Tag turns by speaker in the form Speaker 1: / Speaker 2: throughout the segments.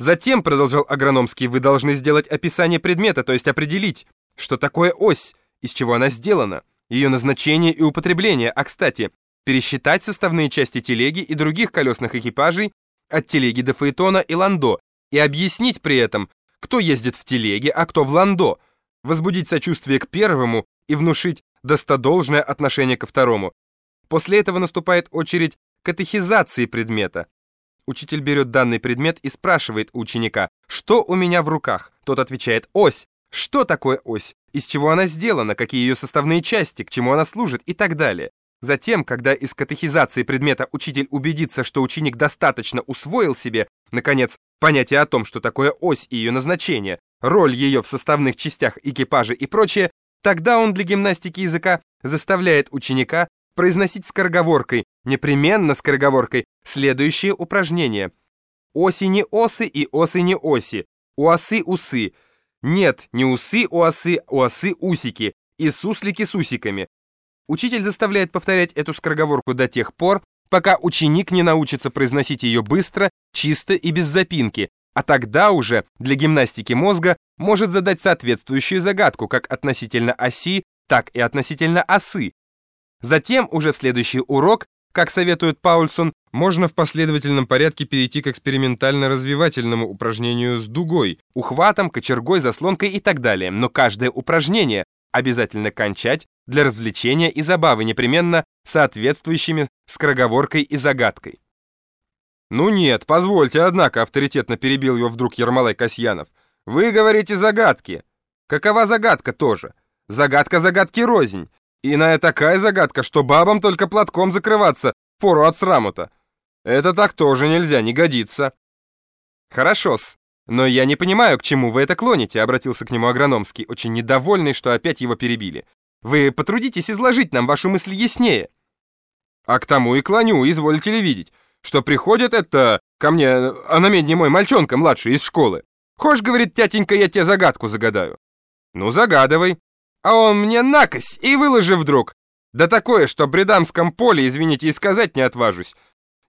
Speaker 1: Затем, продолжал агрономский, вы должны сделать описание предмета, то есть определить, что такое ось, из чего она сделана, ее назначение и употребление, а, кстати, пересчитать составные части телеги и других колесных экипажей от телеги до фаэтона и ландо и объяснить при этом, кто ездит в телеге, а кто в ландо, возбудить сочувствие к первому и внушить достодолжное отношение ко второму. После этого наступает очередь катехизации предмета. Учитель берет данный предмет и спрашивает у ученика, что у меня в руках. Тот отвечает «ось». Что такое ось? Из чего она сделана? Какие ее составные части? К чему она служит? И так далее. Затем, когда из катехизации предмета учитель убедится, что ученик достаточно усвоил себе, наконец, понятие о том, что такое ось и ее назначение, роль ее в составных частях экипажа и прочее, тогда он для гимнастики языка заставляет ученика произносить скороговоркой, непременно скороговоркой, следующие упражнения. Оси не осы и осы не оси. Уосы усы. Нет, не усы уосы, уосы усики. И суслики с усиками. Учитель заставляет повторять эту скороговорку до тех пор, пока ученик не научится произносить ее быстро, чисто и без запинки, а тогда уже для гимнастики мозга может задать соответствующую загадку как относительно оси, так и относительно осы. Затем уже в следующий урок, как советует Паульсон, можно в последовательном порядке перейти к экспериментально-развивательному упражнению с дугой, ухватом, кочергой, заслонкой и так далее. Но каждое упражнение обязательно кончать для развлечения и забавы, непременно соответствующими скороговоркой и загадкой. «Ну нет, позвольте, однако», — авторитетно перебил его вдруг Ермолай Касьянов. «Вы говорите загадки. Какова загадка тоже? Загадка загадки рознь. Иная такая загадка, что бабам только платком закрываться, пору от сраму-то. Это так тоже нельзя, не годится». «Хорошо-с, но я не понимаю, к чему вы это клоните», — обратился к нему Агрономский, очень недовольный, что опять его перебили. «Вы потрудитесь изложить нам вашу мысль яснее». «А к тому и клоню, изволите ли видеть, что приходит это ко мне, а на медне мой мальчонка младший из школы. Хошь, говорит, тятенька, я тебе загадку загадаю». «Ну, загадывай». А он мне накось и выложи вдруг. Да такое, что при дамском поле, извините, и сказать не отважусь.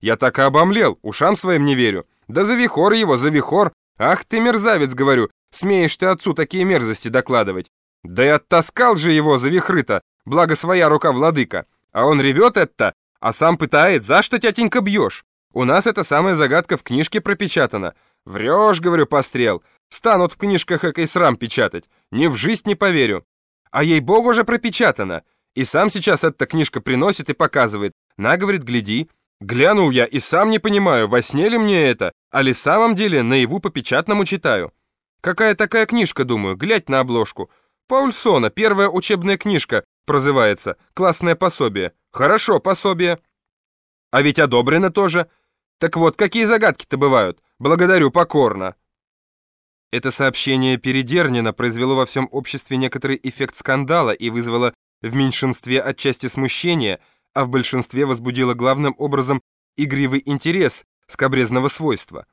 Speaker 1: Я так и обомлел, ушам своим не верю. Да за вихор его, за вихор. Ах ты мерзавец, говорю, смеешь ты отцу такие мерзости докладывать. Да и оттаскал же его за вихры-то, благо своя рука владыка. А он ревет это, а сам пытает, за что тятенька бьешь? У нас эта самая загадка в книжке пропечатана. Врешь, говорю, пострел. Станут в книжках экой срам печатать. Ни в жизнь не поверю. А ей-богу же пропечатано. И сам сейчас эта книжка приносит и показывает. На, говорит, гляди. Глянул я и сам не понимаю, во сне ли мне это, а ли в самом деле наяву по печатному читаю. Какая такая книжка, думаю, глядь на обложку. Паульсона, первая учебная книжка, прозывается, классное пособие. Хорошо, пособие. А ведь одобрено тоже. Так вот, какие загадки-то бывают? Благодарю покорно. Это сообщение Передернина произвело во всем обществе некоторый эффект скандала и вызвало в меньшинстве отчасти смущение, а в большинстве возбудило главным образом игривый интерес скобрезного свойства.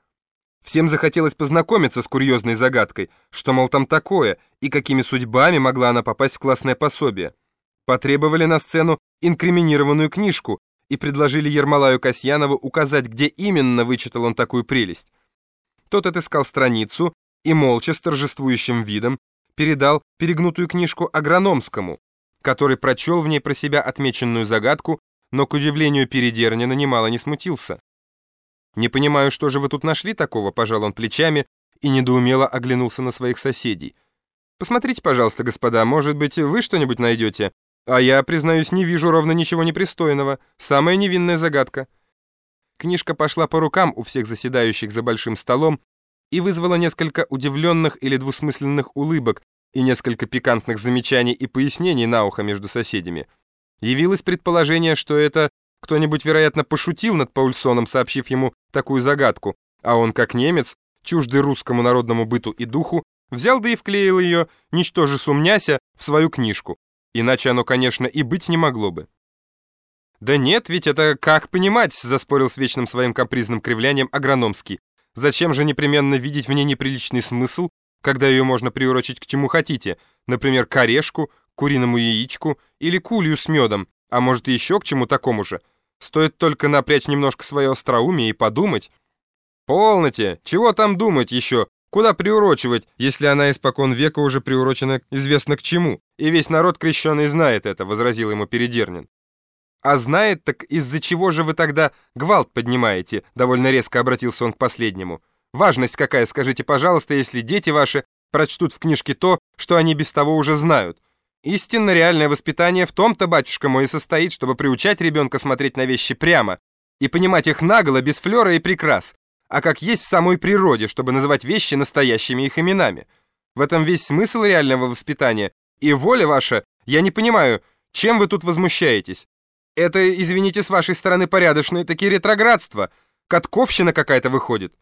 Speaker 1: Всем захотелось познакомиться с курьезной загадкой, что, мол, там такое, и какими судьбами могла она попасть в классное пособие. Потребовали на сцену инкриминированную книжку и предложили Ермолаю Касьянову указать, где именно вычитал он такую прелесть. Тот отыскал страницу и молча с торжествующим видом передал перегнутую книжку агрономскому, который прочел в ней про себя отмеченную загадку, но, к удивлению Передернина, немало не смутился. «Не понимаю, что же вы тут нашли такого?» — пожал он плечами и недоумело оглянулся на своих соседей. «Посмотрите, пожалуйста, господа, может быть, вы что-нибудь найдете? А я, признаюсь, не вижу ровно ничего непристойного. Самая невинная загадка». Книжка пошла по рукам у всех заседающих за большим столом, и вызвала несколько удивленных или двусмысленных улыбок и несколько пикантных замечаний и пояснений на ухо между соседями. Явилось предположение, что это кто-нибудь, вероятно, пошутил над Паульсоном, сообщив ему такую загадку, а он, как немец, чуждый русскому народному быту и духу, взял да и вклеил ее, ничтоже сумняся, в свою книжку. Иначе оно, конечно, и быть не могло бы. «Да нет, ведь это как понимать», — заспорил с вечным своим капризным кривлянием Агрономский. Зачем же непременно видеть в ней неприличный смысл, когда ее можно приурочить к чему хотите, например, к орешку, куриному яичку или кулью с медом, а может и еще к чему такому же. Стоит только напрячь немножко свое остроумие и подумать. Полноте, чего там думать еще? Куда приурочивать, если она испокон века уже приурочена известно к чему? И весь народ крещеный знает это, возразил ему Передернин. А знает, так из-за чего же вы тогда гвалт поднимаете? Довольно резко обратился он к последнему. Важность какая, скажите, пожалуйста, если дети ваши прочтут в книжке то, что они без того уже знают. Истинно реальное воспитание в том-то, батюшка мой, и состоит, чтобы приучать ребенка смотреть на вещи прямо и понимать их наголо, без флера и прикрас, а как есть в самой природе, чтобы называть вещи настоящими их именами. В этом весь смысл реального воспитания. И воля ваша, я не понимаю, чем вы тут возмущаетесь? Это, извините, с вашей стороны порядочное таки ретроградство. Катковщина какая-то выходит.